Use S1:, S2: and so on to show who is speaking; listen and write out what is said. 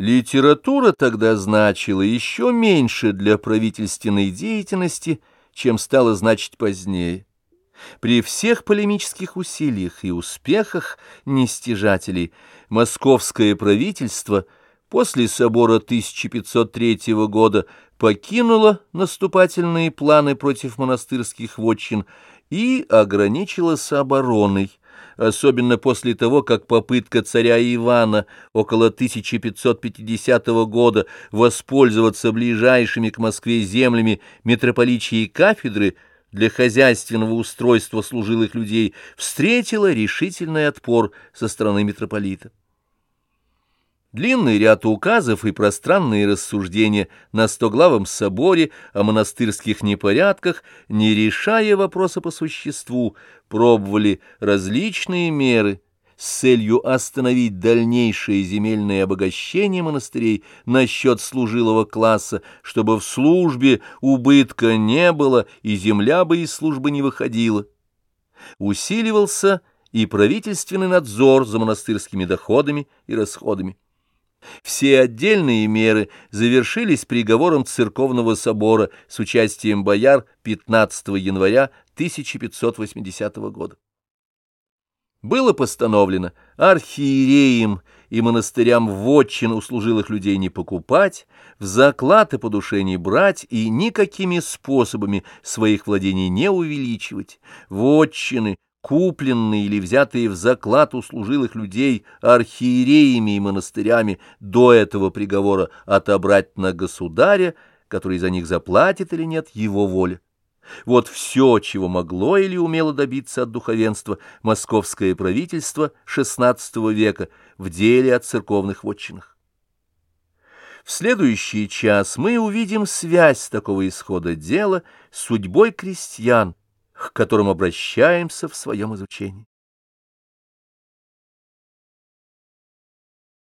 S1: Литература тогда значила еще меньше для правительственной деятельности, чем стала значить позднее. При всех полемических усилиях и успехах нестяжателей московское правительство после собора 1503 года покинуло наступательные планы против монастырских вотчин и ограничилось обороной, особенно после того, как попытка царя Ивана около 1550 года воспользоваться ближайшими к Москве землями митрополичьей кафедры для хозяйственного устройства служилых людей встретила решительный отпор со стороны митрополита. Длинный ряд указов и пространные рассуждения на стоглавом соборе о монастырских непорядках, не решая вопроса по существу, пробовали различные меры с целью остановить дальнейшее земельное обогащение монастырей насчет служилого класса, чтобы в службе убытка не было и земля бы из службы не выходила. Усиливался и правительственный надзор за монастырскими доходами и расходами. Все отдельные меры завершились приговором церковного собора с участием бояр 15 января 1580 года. Было постановлено архиереям и монастырям вотчин услужилых людей не покупать, в заклад и подушение брать и никакими способами своих владений не увеличивать, вотчины – купленные или взятые в заклад у служилых людей архиереями и монастырями до этого приговора отобрать на государя, который за них заплатит или нет, его воля. Вот все, чего могло или умело добиться от духовенства московское правительство XVI века в деле о церковных вотчинах. В следующий час мы увидим связь такого исхода дела с судьбой крестьян, к которым обращаемся в своем изучении.